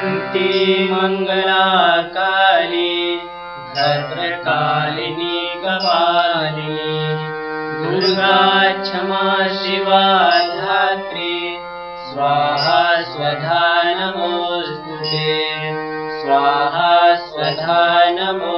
शान्ति मङ्गलाकाली भद्रकालिनी कपालिनी दुर्गा क्षमा शिवा धात्री स्वाहा स्वधा नमोऽस्तु स्वाहा स्वधा नमो